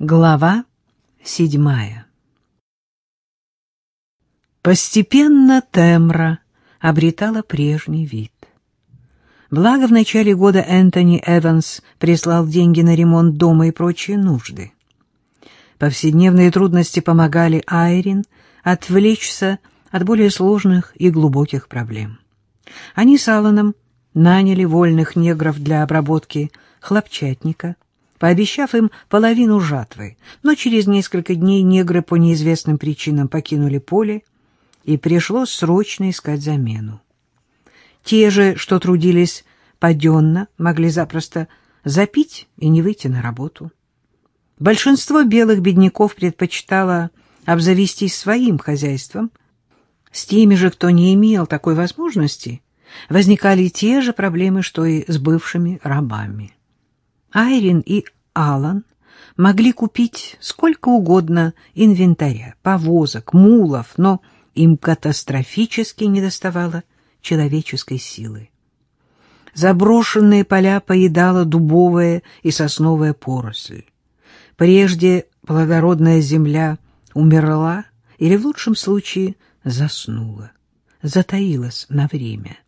Глава седьмая Постепенно Темра обретала прежний вид. Благо, в начале года Энтони Эванс прислал деньги на ремонт дома и прочие нужды. Повседневные трудности помогали Айрин отвлечься от более сложных и глубоких проблем. Они с Алланом наняли вольных негров для обработки хлопчатника, пообещав им половину жатвы, но через несколько дней негры по неизвестным причинам покинули поле, и пришлось срочно искать замену. Те же, что трудились паденно, могли запросто запить и не выйти на работу. Большинство белых бедняков предпочитало обзавестись своим хозяйством. С теми же, кто не имел такой возможности, возникали те же проблемы, что и с бывшими рабами. Айрин и Алан могли купить сколько угодно инвентаря, повозок, мулов, но им катастрофически недоставало человеческой силы. Заброшенные поля поедала дубовая и сосновая поросль. Прежде плодородная земля умерла или, в лучшем случае, заснула, затаилась на время.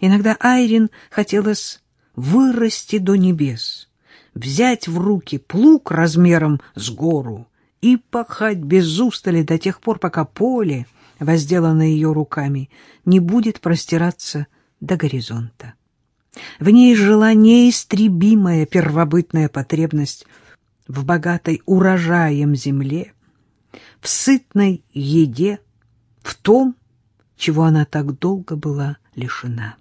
Иногда Айрин хотелось вырасти до небес, взять в руки плуг размером с гору и пахать без устали до тех пор, пока поле, возделанное ее руками, не будет простираться до горизонта. В ней жила неистребимая первобытная потребность в богатой урожаем земле, в сытной еде, в том, чего она так долго была лишена.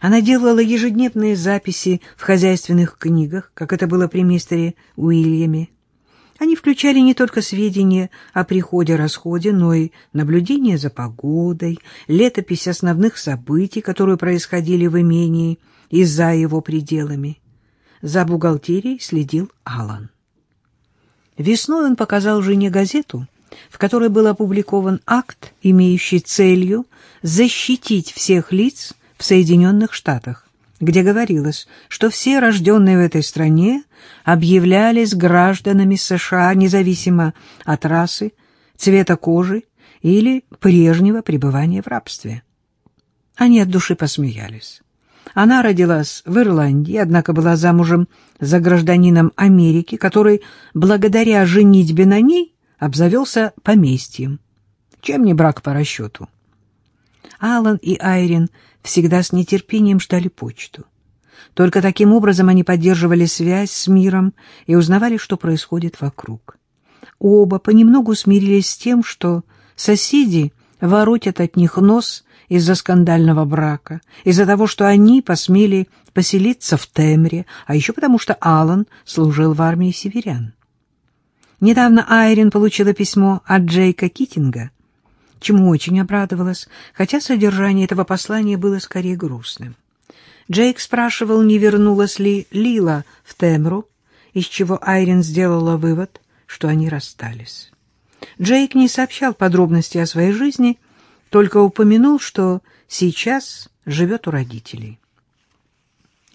Она делала ежедневные записи в хозяйственных книгах, как это было при мистере Уильяме. Они включали не только сведения о приходе-расходе, но и наблюдение за погодой, летопись основных событий, которые происходили в имении и за его пределами. За бухгалтерией следил Алан. Весной он показал жене газету, в которой был опубликован акт, имеющий целью защитить всех лиц, в Соединенных Штатах, где говорилось, что все рожденные в этой стране объявлялись гражданами США независимо от расы, цвета кожи или прежнего пребывания в рабстве. Они от души посмеялись. Она родилась в Ирландии, однако была замужем за гражданином Америки, который, благодаря женитьбе на ней, обзавелся поместьем. Чем не брак по расчету? Алан и Айрин всегда с нетерпением ждали почту. Только таким образом они поддерживали связь с миром и узнавали, что происходит вокруг. Оба понемногу смирились с тем, что соседи воротят от них нос из-за скандального брака, из-за того, что они посмели поселиться в Темре, а еще потому, что Алан служил в армии северян. Недавно Айрин получила письмо от Джейка Китинга — чему очень обрадовалась, хотя содержание этого послания было скорее грустным. Джейк спрашивал, не вернулась ли Лила в Темру, из чего Айрин сделала вывод, что они расстались. Джейк не сообщал подробностей о своей жизни, только упомянул, что сейчас живет у родителей.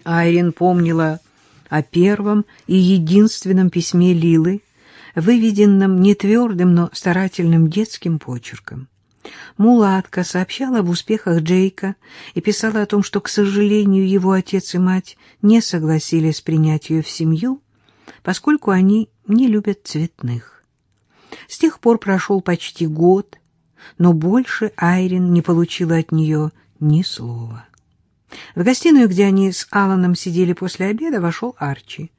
Айрин помнила о первом и единственном письме Лилы, выведенном не твердым, но старательным детским почерком. Мулатка сообщала об успехах Джейка и писала о том, что, к сожалению, его отец и мать не согласились принять ее в семью, поскольку они не любят цветных. С тех пор прошел почти год, но больше Айрин не получила от нее ни слова. В гостиную, где они с Алланом сидели после обеда, вошел Арчи.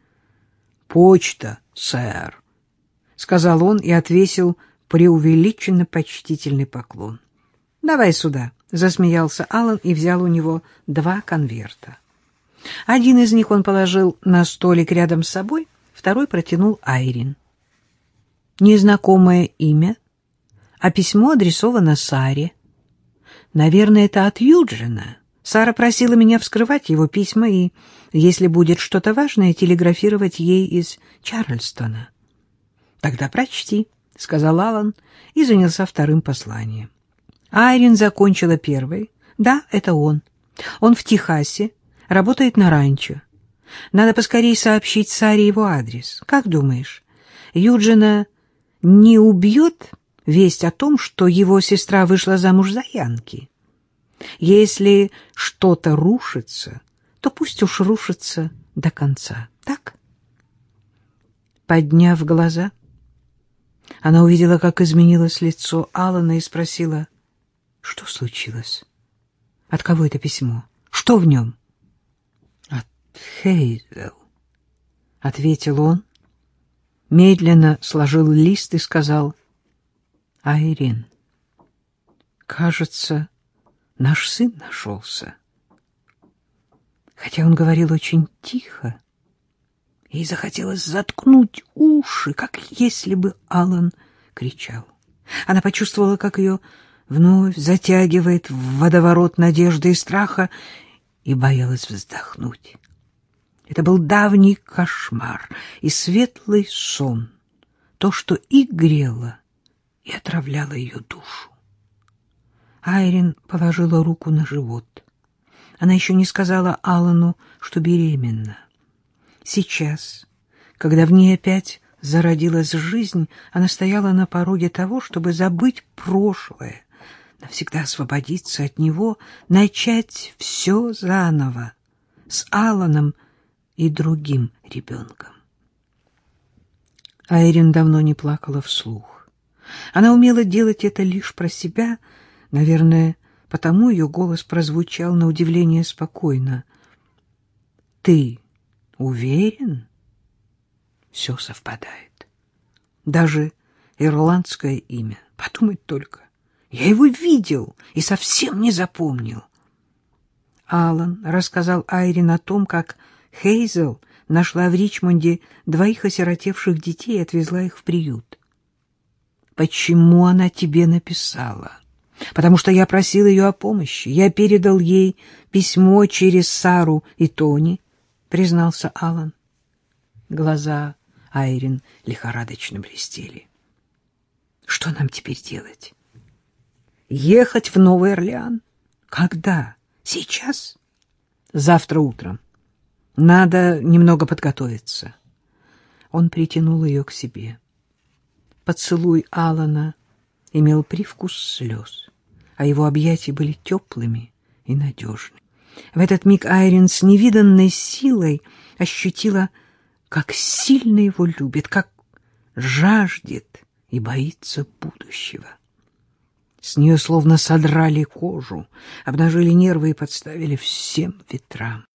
«Почта, сэр», — сказал он и отвесил преувеличенно почтительный поклон. «Давай сюда», — засмеялся Алан и взял у него два конверта. Один из них он положил на столик рядом с собой, второй протянул Айрин. Незнакомое имя, а письмо адресовано Саре. Наверное, это от Юджина. Сара просила меня вскрывать его письма и, если будет что-то важное, телеграфировать ей из Чарльстона. Тогда прочти. — сказал Алан и занялся вторым посланием. Айрин закончила первой. Да, это он. Он в Техасе, работает на ранчо. Надо поскорее сообщить Саре его адрес. Как думаешь, Юджина не убьет весть о том, что его сестра вышла замуж за Янки? Если что-то рушится, то пусть уж рушится до конца, так? Подняв глаза, она увидела, как изменилось лицо Алана и спросила, что случилось? От кого это письмо? Что в нем? От Хейзел, — ответил он, медленно сложил лист и сказал, Айрин, кажется, наш сын нашелся. Хотя он говорил очень тихо, ей захотелось заткнуть уши, как если бы Алан кричал. Она почувствовала, как ее вновь затягивает в водоворот надежды и страха, и боялась вздохнуть. Это был давний кошмар и светлый сон, то, что и грело, и отравляло ее душу. Айрин положила руку на живот. Она еще не сказала Алану, что беременна. Сейчас, когда в ней опять зародилась жизнь, она стояла на пороге того, чтобы забыть прошлое, навсегда освободиться от него, начать все заново, с Аланом и другим ребенком. Айрин давно не плакала вслух. Она умела делать это лишь про себя, наверное, потому ее голос прозвучал на удивление спокойно. «Ты уверен?» Все совпадает. Даже ирландское имя. Подумать только. Я его видел и совсем не запомнил. Алан рассказал Айрин о том, как Хейзел нашла в Ричмонде двоих осиротевших детей и отвезла их в приют. «Почему она тебе написала?» «Потому что я просил ее о помощи. Я передал ей письмо через Сару и Тони», — признался Алан. Глаза Айрин лихорадочно блестели. «Что нам теперь делать?» Ехать в Новый Орлеан? Когда? Сейчас? Завтра утром. Надо немного подготовиться. Он притянул ее к себе. Поцелуй Алана имел привкус слез, а его объятия были теплыми и надежными. В этот миг Айрин с невиданной силой ощутила, как сильно его любит, как жаждет и боится будущего. С нее словно содрали кожу, обнажили нервы и подставили всем ветрам.